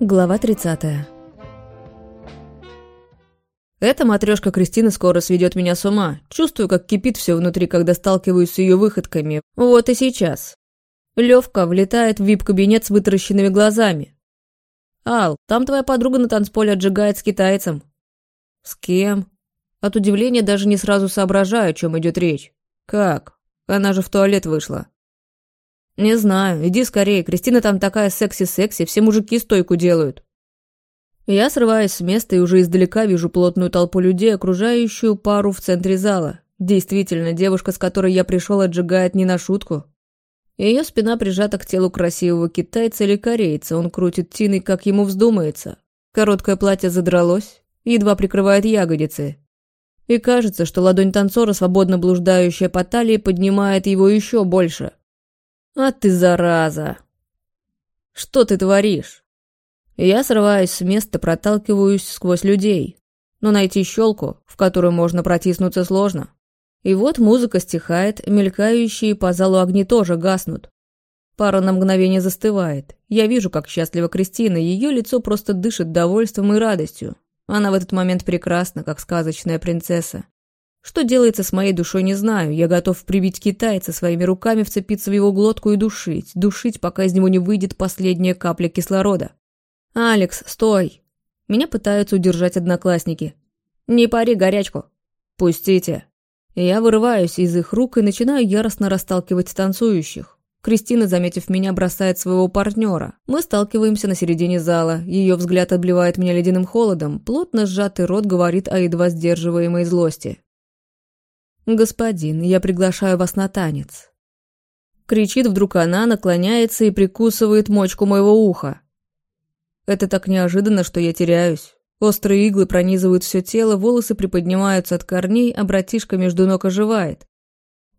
Глава 30. Эта матрешка Кристины скоро сведет меня с ума. Чувствую, как кипит все внутри, когда сталкиваюсь с ее выходками. Вот и сейчас. Левка влетает в вип-кабинет с вытаращенными глазами. «Ал, там твоя подруга на танцполе отжигает с китайцем». «С кем?» От удивления даже не сразу соображаю, о чем идет речь. «Как? Она же в туалет вышла». «Не знаю, иди скорее, Кристина там такая секси-секси, все мужики стойку делают». Я срываюсь с места и уже издалека вижу плотную толпу людей, окружающую пару в центре зала. Действительно, девушка, с которой я пришел, отжигает не на шутку. Ее спина прижата к телу красивого китайца или корейца, он крутит тиной, как ему вздумается. Короткое платье задралось, едва прикрывает ягодицы. И кажется, что ладонь танцора, свободно блуждающая по талии, поднимает его еще больше. «А ты зараза!» «Что ты творишь?» Я срываюсь с места, проталкиваюсь сквозь людей. Но найти щелку, в которую можно протиснуться, сложно. И вот музыка стихает, мелькающие по залу огни тоже гаснут. Пара на мгновение застывает. Я вижу, как счастлива Кристина, ее лицо просто дышит довольством и радостью. Она в этот момент прекрасна, как сказочная принцесса. Что делается с моей душой, не знаю. Я готов прибить китайца своими руками, вцепиться в его глотку и душить. Душить, пока из него не выйдет последняя капля кислорода. «Алекс, стой!» Меня пытаются удержать одноклассники. «Не пари горячку!» «Пустите!» Я вырываюсь из их рук и начинаю яростно расталкивать танцующих. Кристина, заметив меня, бросает своего партнера. Мы сталкиваемся на середине зала. Ее взгляд обливает меня ледяным холодом. Плотно сжатый рот говорит о едва сдерживаемой злости. «Господин, я приглашаю вас на танец». Кричит вдруг она, наклоняется и прикусывает мочку моего уха. Это так неожиданно, что я теряюсь. Острые иглы пронизывают все тело, волосы приподнимаются от корней, а братишка между ног оживает.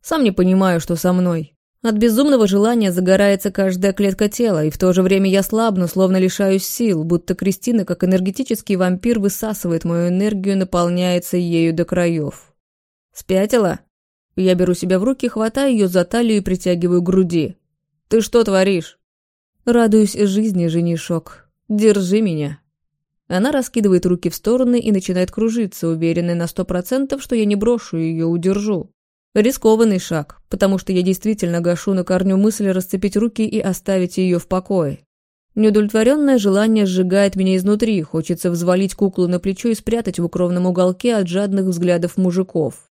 Сам не понимаю, что со мной. От безумного желания загорается каждая клетка тела, и в то же время я слабну, словно лишаюсь сил, будто Кристина, как энергетический вампир, высасывает мою энергию, наполняется ею до краев. «Спятила?» Я беру себя в руки, хватаю ее за талию и притягиваю к груди. «Ты что творишь?» «Радуюсь жизни, женишок. Держи меня». Она раскидывает руки в стороны и начинает кружиться, уверенная на сто процентов, что я не брошу ее, удержу. Рискованный шаг, потому что я действительно гашу на корню мысль расцепить руки и оставить ее в покое. Неудовлетворенное желание сжигает меня изнутри, хочется взвалить куклу на плечо и спрятать в укромном уголке от жадных взглядов мужиков.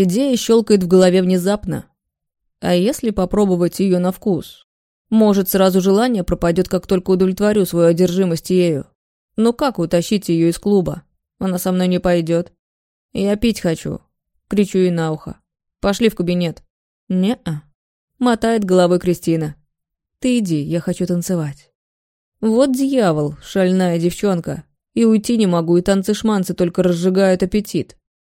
Идея щелкает в голове внезапно. А если попробовать ее на вкус? Может, сразу желание пропадет, как только удовлетворю свою одержимость ею. Но как утащить ее из клуба? Она со мной не пойдет. Я пить хочу. Кричу ей на ухо. Пошли в кабинет. Не-а. Мотает головой Кристина. Ты иди, я хочу танцевать. Вот дьявол, шальная девчонка. И уйти не могу, и танцы-шманцы только разжигают аппетит.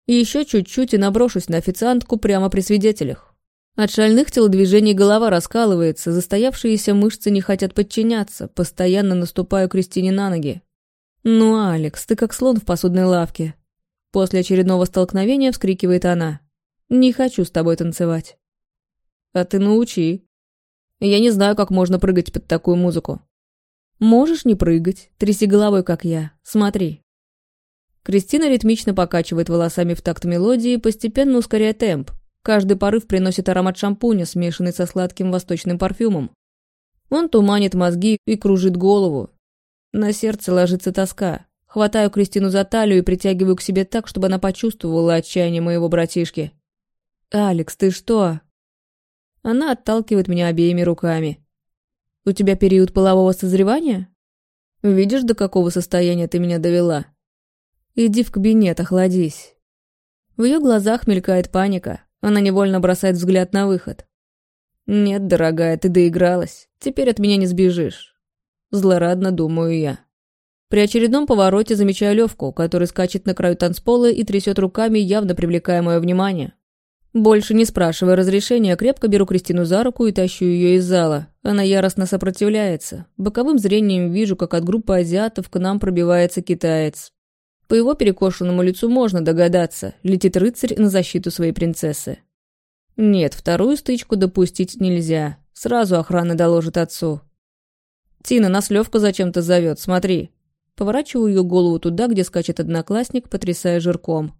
И еще чуть-чуть и наброшусь на официантку прямо при свидетелях. От шальных телодвижений голова раскалывается, застоявшиеся мышцы не хотят подчиняться, постоянно наступаю Кристине на ноги. «Ну, Алекс, ты как слон в посудной лавке». После очередного столкновения вскрикивает она. «Не хочу с тобой танцевать». «А ты научи». «Я не знаю, как можно прыгать под такую музыку». «Можешь не прыгать, тряси головой, как я. Смотри». Кристина ритмично покачивает волосами в такт мелодии, постепенно ускоряя темп. Каждый порыв приносит аромат шампуня, смешанный со сладким восточным парфюмом. Он туманит мозги и кружит голову. На сердце ложится тоска. Хватаю Кристину за талию и притягиваю к себе так, чтобы она почувствовала отчаяние моего братишки. «Алекс, ты что?» Она отталкивает меня обеими руками. «У тебя период полового созревания? Видишь, до какого состояния ты меня довела?» Иди в кабинет, охладись». В ее глазах мелькает паника. Она невольно бросает взгляд на выход. «Нет, дорогая, ты доигралась. Теперь от меня не сбежишь». Злорадно думаю я. При очередном повороте замечаю Левку, который скачет на краю танцпола и трясет руками, явно привлекая мое внимание. Больше не спрашивая разрешения, крепко беру Кристину за руку и тащу ее из зала. Она яростно сопротивляется. Боковым зрением вижу, как от группы азиатов к нам пробивается китаец. По его перекошенному лицу можно догадаться, летит рыцарь на защиту своей принцессы. Нет, вторую стычку допустить нельзя. Сразу охрана доложит отцу. «Тина, нас Левка зачем-то зовет, смотри». Поворачиваю ее голову туда, где скачет одноклассник, потрясая жирком.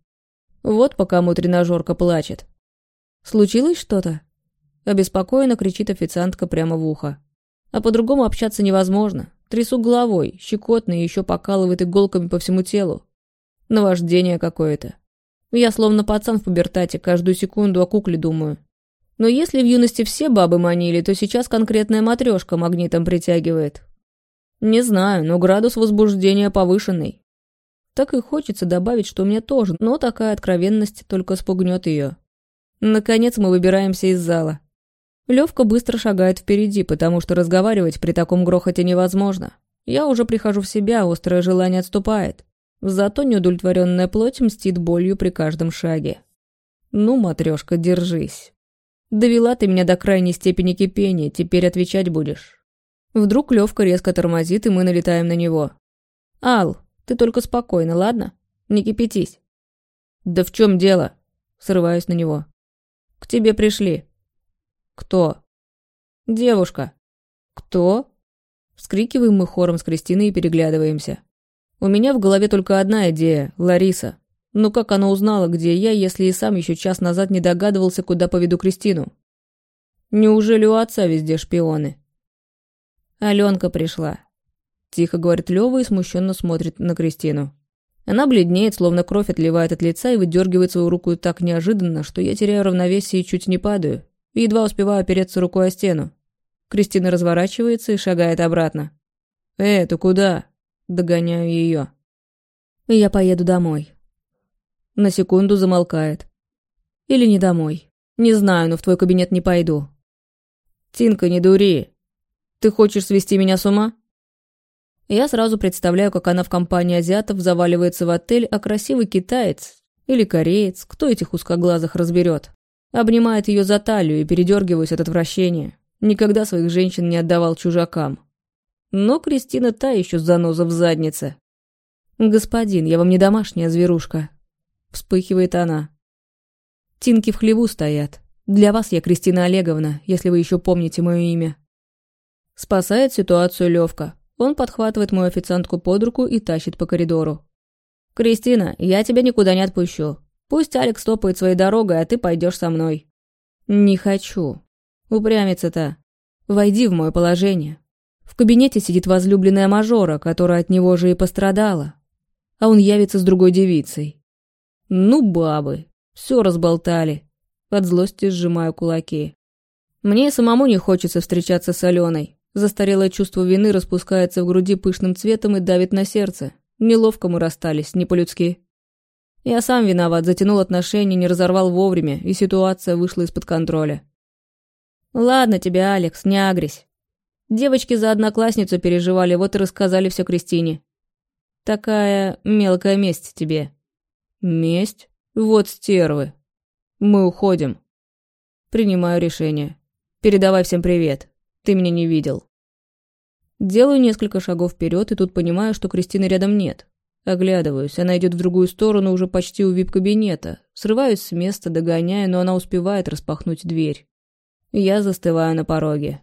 Вот по кому тренажерка плачет. «Случилось что-то?» Обеспокоенно кричит официантка прямо в ухо. А по-другому общаться невозможно. Трясу головой, щекотно и еще покалывает иголками по всему телу. Наваждение какое-то. Я словно пацан в пубертате, каждую секунду о кукле думаю. Но если в юности все бабы манили, то сейчас конкретная матрешка магнитом притягивает. Не знаю, но градус возбуждения повышенный. Так и хочется добавить, что у меня тоже, но такая откровенность только спугнет ее. Наконец мы выбираемся из зала. Левка быстро шагает впереди, потому что разговаривать при таком грохоте невозможно. Я уже прихожу в себя, острое желание отступает. Зато неудовлетворенная плоть мстит болью при каждом шаге. Ну, матрешка, держись. Довела ты меня до крайней степени кипения, теперь отвечать будешь. Вдруг Левка резко тормозит, и мы налетаем на него. Ал, ты только спокойно, ладно? Не кипятись. Да в чем дело? Срываюсь на него. К тебе пришли. Кто? Девушка. Кто? Вскрикиваем мы хором с Кристиной и переглядываемся. У меня в голове только одна идея – Лариса. Но как она узнала, где я, если и сам еще час назад не догадывался, куда поведу Кристину? Неужели у отца везде шпионы? Аленка пришла. Тихо говорит Лёва и смущенно смотрит на Кристину. Она бледнеет, словно кровь отливает от лица и выдергивает свою руку так неожиданно, что я теряю равновесие и чуть не падаю. едва успеваю опереться рукой о стену. Кристина разворачивается и шагает обратно. «Э, ты куда?» Догоняю ее. Я поеду домой. На секунду замолкает. Или не домой. Не знаю, но в твой кабинет не пойду. Тинка, не дури. Ты хочешь свести меня с ума? Я сразу представляю, как она в компании азиатов заваливается в отель, а красивый китаец или кореец, кто этих узкоглазых разберет, обнимает ее за талию и передергиваюсь от отвращения. Никогда своих женщин не отдавал чужакам. Но Кристина та еще заноза в заднице. «Господин, я вам не домашняя зверушка», — вспыхивает она. «Тинки в хлеву стоят. Для вас я Кристина Олеговна, если вы еще помните мое имя». Спасает ситуацию Левка. Он подхватывает мою официантку под руку и тащит по коридору. «Кристина, я тебя никуда не отпущу. Пусть Алекс топает своей дорогой, а ты пойдешь со мной». «Не хочу. Упрямится-то. Войди в мое положение. В кабинете сидит возлюбленная мажора, которая от него же и пострадала. А он явится с другой девицей. Ну, бабы, все разболтали. От злости сжимаю кулаки. Мне самому не хочется встречаться с Аленой. Застарелое чувство вины распускается в груди пышным цветом и давит на сердце. Неловко мы расстались, не по-людски. Я сам виноват, затянул отношения, не разорвал вовремя, и ситуация вышла из-под контроля. Ладно тебе, Алекс, не агрись. Девочки за одноклассницу переживали, вот и рассказали все Кристине. Такая мелкая месть тебе. Месть? Вот стервы. Мы уходим. Принимаю решение. Передавай всем привет. Ты меня не видел. Делаю несколько шагов вперед и тут понимаю, что Кристины рядом нет. Оглядываюсь, она идет в другую сторону, уже почти у вип-кабинета. Срываюсь с места, догоняя, но она успевает распахнуть дверь. Я застываю на пороге.